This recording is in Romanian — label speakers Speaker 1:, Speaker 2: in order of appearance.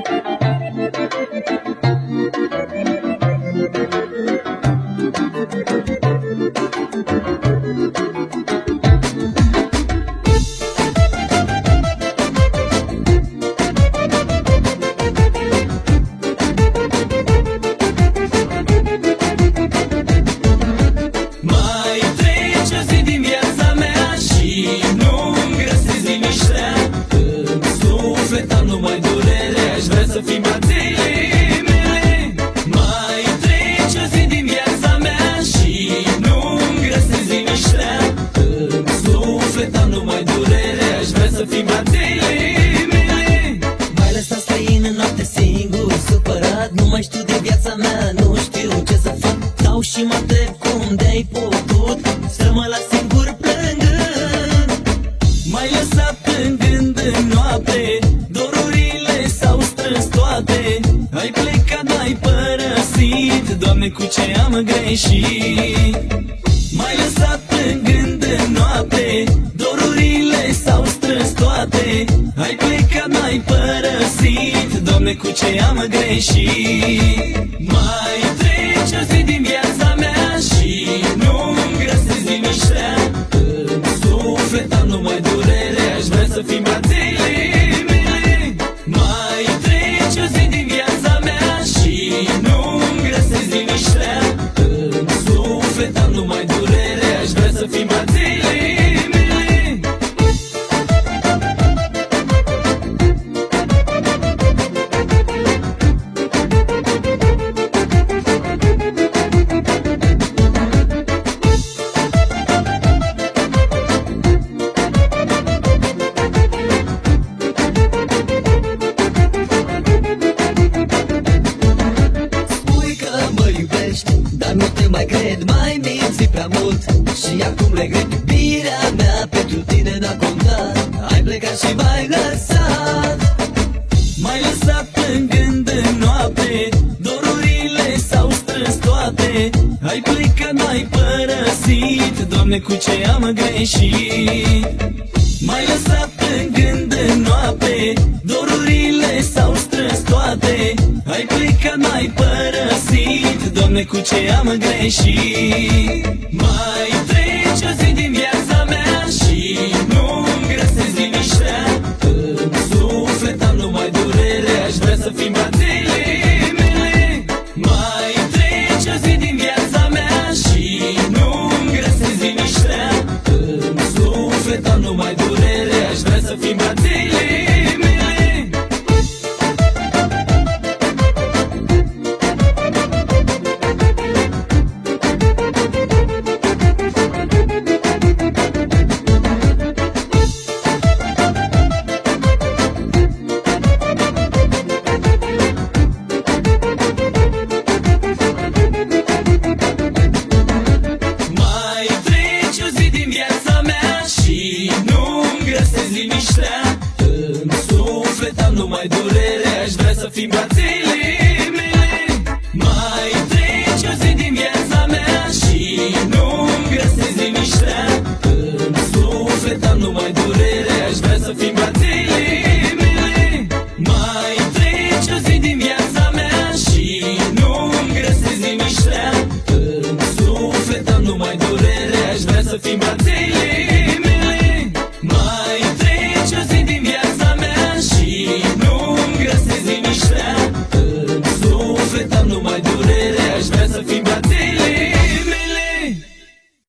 Speaker 1: Mai suflet am numai durere Aș vrea să fii brațele mele Mai trece o zi din viața mea Și nu-mi găsesc liniștea. În suflet am numai durere Aș vrea să fii brațele mele
Speaker 2: Mai lăsat străin în noapte singur Supărat, nu mai știu de viața mea Nu știu ce să fac. Stau și mă întreb cum de-ai putut
Speaker 1: Ai plecat, ai părăsit Doamne, cu ce am greșit? Mai lăsat în gând în noapte Dorurile s-au strâns toate. Ai plecat, ai părăsit Doamne, cu ce am greșit? Mai trece o zi din viața mea Și nu-mi găsesc liniștea În suflet am numai
Speaker 2: nu te mai cred Mai minți prea mult. Și acum regret iubirea mea Pentru tine n-a contat Ai plecat și m-ai lăsat.
Speaker 1: Mai lăsat în gând în noapte Dorurile s-au strâns toate. Ai plecat, n-ai părăsit Doamne, cu ce am greșit? Mai lăsat în gând în noapte Dorurile s-au strâns toate. Ai plecat, n-ai părăsit Doamne, cu ce am greșit? Mai trece o zi din viața am numai durere Aș vrea să fii brațele mele Mai trece o zi din viața mea Și nu-mi găsesc liniștea. În suflet am numai durere Aș vrea să fii brațele mele Mai trece o zi din viața mea Și nu-mi găsesc liniștea. În suflet am numai durere Aș vrea să fii brațele